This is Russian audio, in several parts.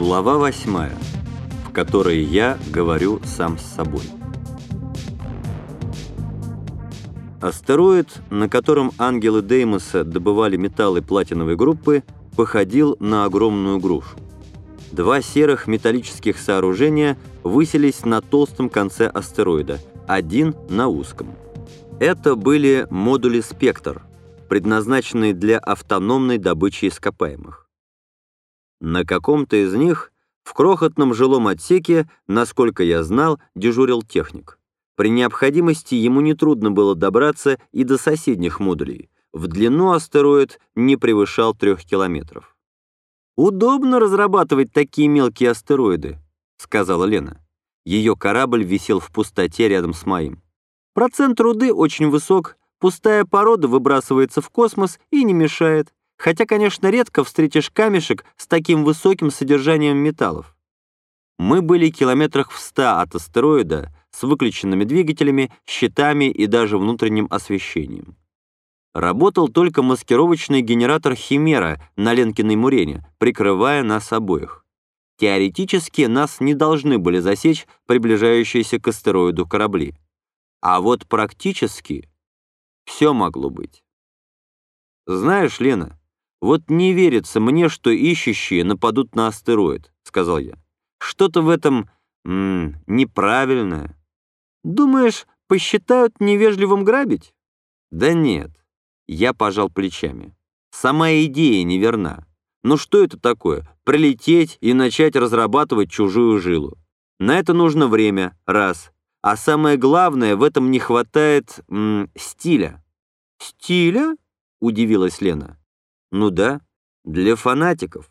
Глава восьмая, в которой я говорю сам с собой. Астероид, на котором ангелы Деймоса добывали металлы платиновой группы, походил на огромную грушу. Два серых металлических сооружения высились на толстом конце астероида, один на узком. Это были модули «Спектр», предназначенные для автономной добычи ископаемых. На каком-то из них в крохотном жилом отсеке, насколько я знал, дежурил техник. При необходимости ему нетрудно было добраться и до соседних модулей. В длину астероид не превышал трех километров. «Удобно разрабатывать такие мелкие астероиды», — сказала Лена. Ее корабль висел в пустоте рядом с моим. Процент руды очень высок, пустая порода выбрасывается в космос и не мешает хотя, конечно, редко встретишь камешек с таким высоким содержанием металлов. Мы были километрах в ста от астероида с выключенными двигателями, щитами и даже внутренним освещением. Работал только маскировочный генератор «Химера» на Ленкиной Мурене, прикрывая нас обоих. Теоретически нас не должны были засечь приближающиеся к астероиду корабли. А вот практически все могло быть. Знаешь, Лена, «Вот не верится мне, что ищущие нападут на астероид», — сказал я. «Что-то в этом м -м, неправильное». «Думаешь, посчитают невежливым грабить?» «Да нет». Я пожал плечами. «Сама идея неверна. Ну что это такое? Прилететь и начать разрабатывать чужую жилу. На это нужно время, раз. А самое главное, в этом не хватает м стиля». «Стиля?» — удивилась Лена. Ну да, для фанатиков.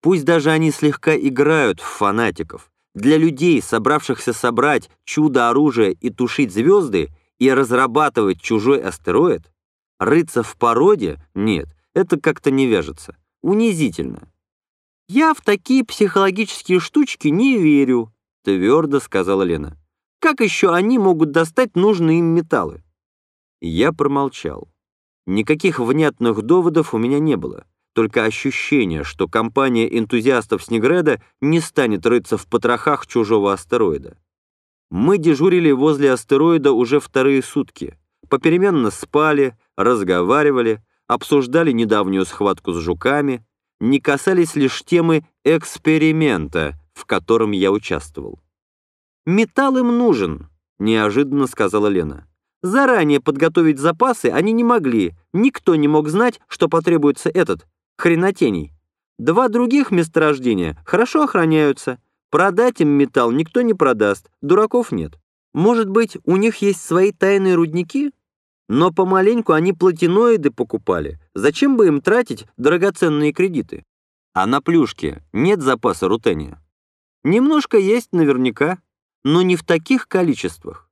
Пусть даже они слегка играют в фанатиков. Для людей, собравшихся собрать чудо-оружие и тушить звезды, и разрабатывать чужой астероид, рыться в породе, нет, это как-то не вяжется. Унизительно. «Я в такие психологические штучки не верю», — твердо сказала Лена. «Как еще они могут достать нужные им металлы?» Я промолчал. Никаких внятных доводов у меня не было, только ощущение, что компания энтузиастов Снегреда не станет рыться в потрохах чужого астероида. Мы дежурили возле астероида уже вторые сутки, попеременно спали, разговаривали, обсуждали недавнюю схватку с жуками, не касались лишь темы эксперимента, в котором я участвовал. «Металл им нужен», — неожиданно сказала Лена. Заранее подготовить запасы они не могли, никто не мог знать, что потребуется этот, хренотений. Два других месторождения хорошо охраняются, продать им металл никто не продаст, дураков нет. Может быть, у них есть свои тайные рудники? Но помаленьку они платиноиды покупали, зачем бы им тратить драгоценные кредиты? А на плюшке нет запаса рутения? Немножко есть наверняка, но не в таких количествах.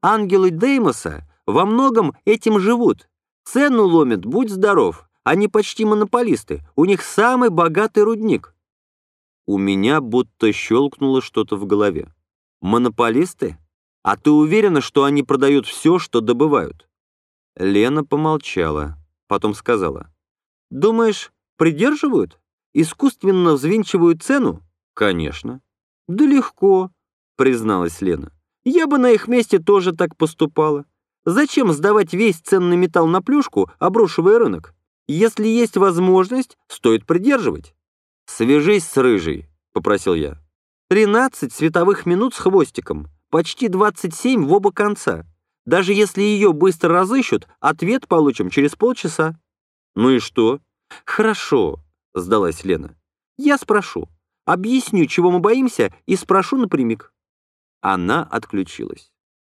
Ангелы Деймоса во многом этим живут. Цену ломят, будь здоров. Они почти монополисты. У них самый богатый рудник. У меня будто щелкнуло что-то в голове. Монополисты? А ты уверена, что они продают все, что добывают? Лена помолчала, потом сказала. Думаешь, придерживают? Искусственно взвинчивают цену? Конечно. Да легко, призналась Лена. Я бы на их месте тоже так поступала. Зачем сдавать весь ценный металл на плюшку, обрушивая рынок? Если есть возможность, стоит придерживать. «Свяжись с Рыжей», — попросил я. «Тринадцать световых минут с хвостиком, почти двадцать семь в оба конца. Даже если ее быстро разыщут, ответ получим через полчаса». «Ну и что?» «Хорошо», — сдалась Лена. «Я спрошу. Объясню, чего мы боимся, и спрошу напрямик». Она отключилась.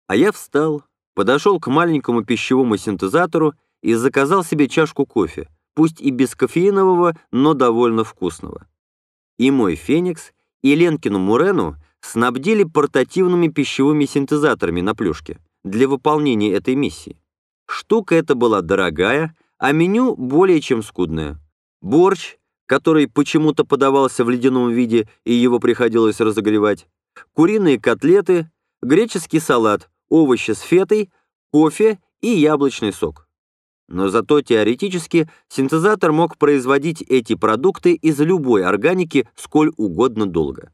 А я встал, подошел к маленькому пищевому синтезатору и заказал себе чашку кофе, пусть и без кофеинового, но довольно вкусного. И мой «Феникс», и Ленкину Мурену снабдили портативными пищевыми синтезаторами на плюшке для выполнения этой миссии. Штука эта была дорогая, а меню более чем скудное. Борщ, который почему-то подавался в ледяном виде и его приходилось разогревать, куриные котлеты, греческий салат, овощи с фетой, кофе и яблочный сок. Но зато теоретически синтезатор мог производить эти продукты из любой органики сколь угодно долго.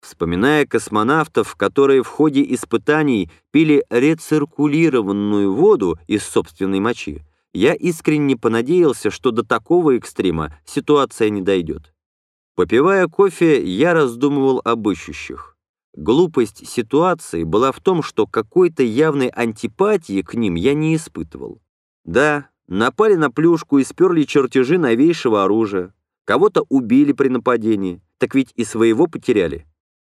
Вспоминая космонавтов, которые в ходе испытаний пили рециркулированную воду из собственной мочи, я искренне понадеялся, что до такого экстрима ситуация не дойдет. Попивая кофе, я раздумывал об ищущих. Глупость ситуации была в том, что какой-то явной антипатии к ним я не испытывал. Да, напали на плюшку и сперли чертежи новейшего оружия. Кого-то убили при нападении, так ведь и своего потеряли.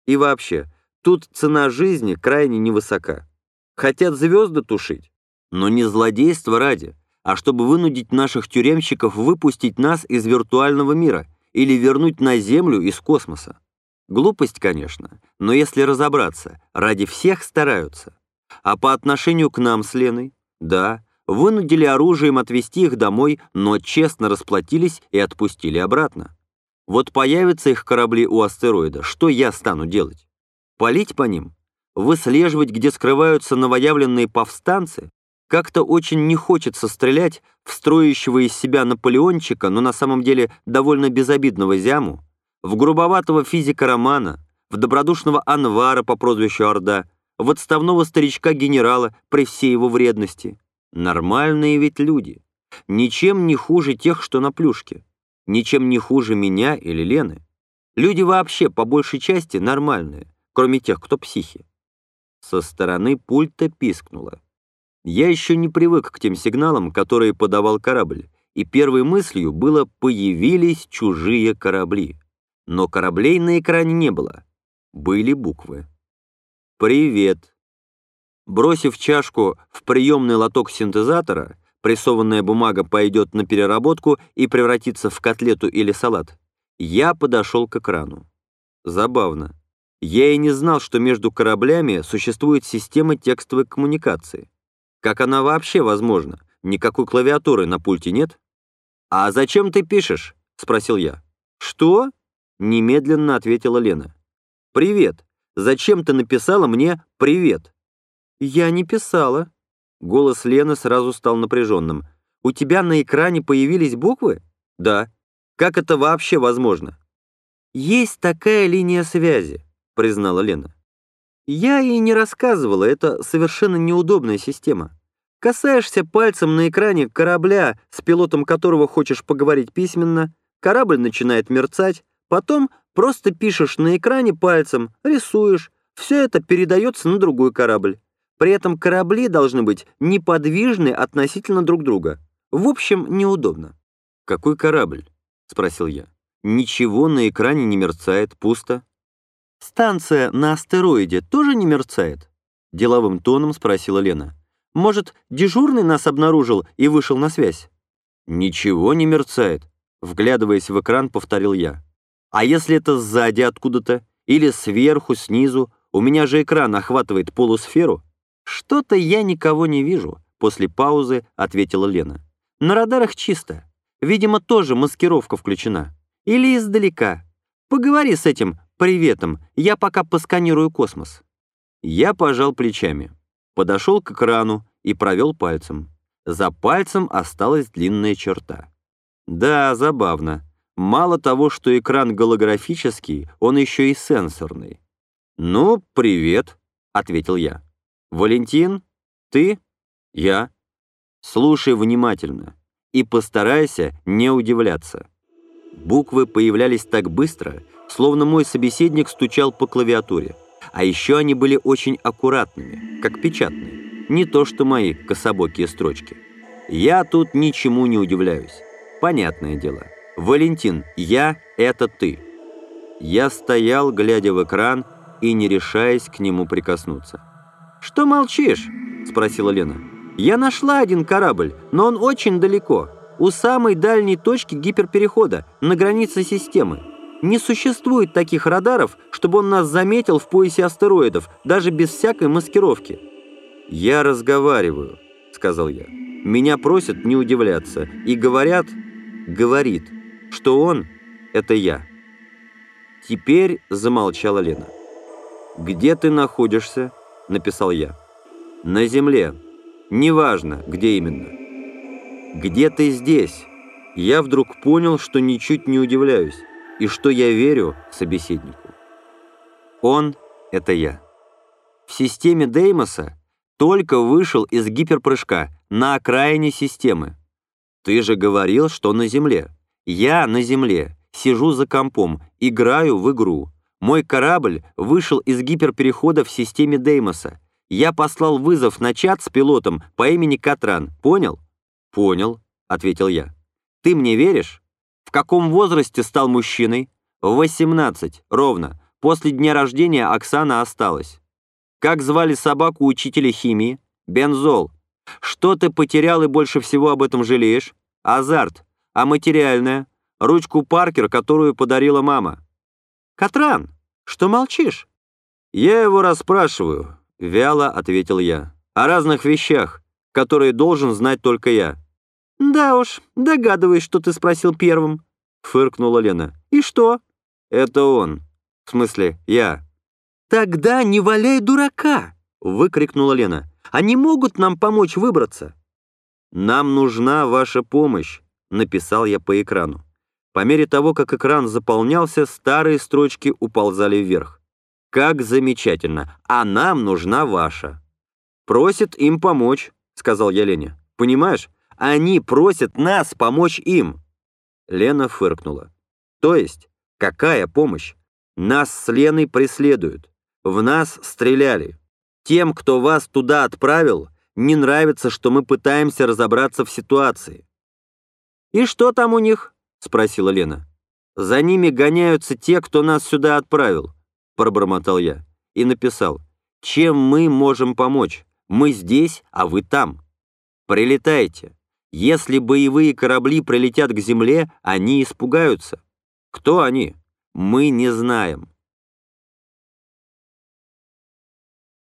И вообще, тут цена жизни крайне невысока. Хотят звезды тушить, но не злодейство ради, а чтобы вынудить наших тюремщиков выпустить нас из виртуального мира или вернуть на Землю из космоса. Глупость, конечно, но если разобраться, ради всех стараются. А по отношению к нам с Леной, да, вынудили оружием отвезти их домой, но честно расплатились и отпустили обратно. Вот появятся их корабли у астероида, что я стану делать? Полить по ним? Выслеживать, где скрываются новоявленные повстанцы? Как-то очень не хочется стрелять в строящего из себя Наполеончика, но на самом деле довольно безобидного зяму, в грубоватого физика Романа, в добродушного Анвара по прозвищу Орда, в отставного старичка-генерала при всей его вредности. Нормальные ведь люди. Ничем не хуже тех, что на плюшке ничем не хуже меня или Лены. Люди вообще по большей части нормальные, кроме тех, кто психи. Со стороны пульта пискнуло. Я еще не привык к тем сигналам, которые подавал корабль, и первой мыслью было «появились чужие корабли». Но кораблей на экране не было. Были буквы. «Привет». Бросив чашку в приемный лоток синтезатора, прессованная бумага пойдет на переработку и превратится в котлету или салат. Я подошел к экрану. Забавно. Я и не знал, что между кораблями существует система текстовой коммуникации. Как она вообще возможна? Никакой клавиатуры на пульте нет? «А зачем ты пишешь?» — спросил я. «Что?» — немедленно ответила Лена. «Привет. Зачем ты написала мне «привет»?» «Я не писала», Голос Лены сразу стал напряженным. «У тебя на экране появились буквы?» «Да». «Как это вообще возможно?» «Есть такая линия связи», — признала Лена. «Я ей не рассказывала, это совершенно неудобная система. Касаешься пальцем на экране корабля, с пилотом которого хочешь поговорить письменно, корабль начинает мерцать, потом просто пишешь на экране пальцем, рисуешь, все это передается на другой корабль. При этом корабли должны быть неподвижны относительно друг друга. В общем, неудобно. «Какой корабль?» — спросил я. «Ничего на экране не мерцает, пусто». «Станция на астероиде тоже не мерцает?» — деловым тоном спросила Лена. «Может, дежурный нас обнаружил и вышел на связь?» «Ничего не мерцает», — вглядываясь в экран, повторил я. «А если это сзади откуда-то? Или сверху, снизу? У меня же экран охватывает полусферу». «Что-то я никого не вижу», — после паузы ответила Лена. «На радарах чисто. Видимо, тоже маскировка включена. Или издалека. Поговори с этим приветом, я пока посканирую космос». Я пожал плечами, подошел к экрану и провел пальцем. За пальцем осталась длинная черта. Да, забавно. Мало того, что экран голографический, он еще и сенсорный. «Ну, привет», — ответил я. «Валентин? Ты? Я?» Слушай внимательно и постарайся не удивляться. Буквы появлялись так быстро, словно мой собеседник стучал по клавиатуре. А еще они были очень аккуратными, как печатные. Не то что мои кособокие строчки. Я тут ничему не удивляюсь. Понятное дело. Валентин, я — это ты. Я стоял, глядя в экран и не решаясь к нему прикоснуться. «Что молчишь?» – спросила Лена. «Я нашла один корабль, но он очень далеко, у самой дальней точки гиперперехода, на границе системы. Не существует таких радаров, чтобы он нас заметил в поясе астероидов, даже без всякой маскировки». «Я разговариваю», — сказал я. «Меня просят не удивляться, и говорят, говорит, что он — это я». Теперь замолчала Лена. «Где ты находишься?» — написал я. «На земле. Неважно, где именно». «Где ты здесь?» Я вдруг понял, что ничуть не удивляюсь, и что я верю собеседнику. Он — это я. В системе Деймоса только вышел из гиперпрыжка на окраине системы. Ты же говорил, что на Земле. Я на Земле, сижу за компом, играю в игру. Мой корабль вышел из гиперперехода в системе Деймоса. Я послал вызов на чат с пилотом по имени Катран. Понял? Понял, ответил я. Ты мне веришь? В каком возрасте стал мужчиной? В 18, ровно. После дня рождения Оксана осталась. Как звали собаку учителя химии? Бензол. Что ты потерял и больше всего об этом жалеешь? Азарт. А материальное? Ручку Паркер, которую подарила мама. Катран, что молчишь? Я его расспрашиваю, вяло ответил я. О разных вещах, которые должен знать только я. «Да уж, догадываюсь, что ты спросил первым», — фыркнула Лена. «И что?» «Это он. В смысле, я». «Тогда не валяй дурака!» — выкрикнула Лена. «Они могут нам помочь выбраться?» «Нам нужна ваша помощь», — написал я по экрану. По мере того, как экран заполнялся, старые строчки уползали вверх. «Как замечательно! А нам нужна ваша!» «Просит им помочь», — сказал я Лене. «Понимаешь, они просят нас помочь им!» Лена фыркнула. «То есть, какая помощь? Нас с Леной преследуют. В нас стреляли. Тем, кто вас туда отправил, не нравится, что мы пытаемся разобраться в ситуации». «И что там у них?» — спросила Лена. «За ними гоняются те, кто нас сюда отправил», — пробормотал я и написал. «Чем мы можем помочь? Мы здесь, а вы там. Прилетайте. Если боевые корабли прилетят к земле, они испугаются. Кто они? Мы не знаем.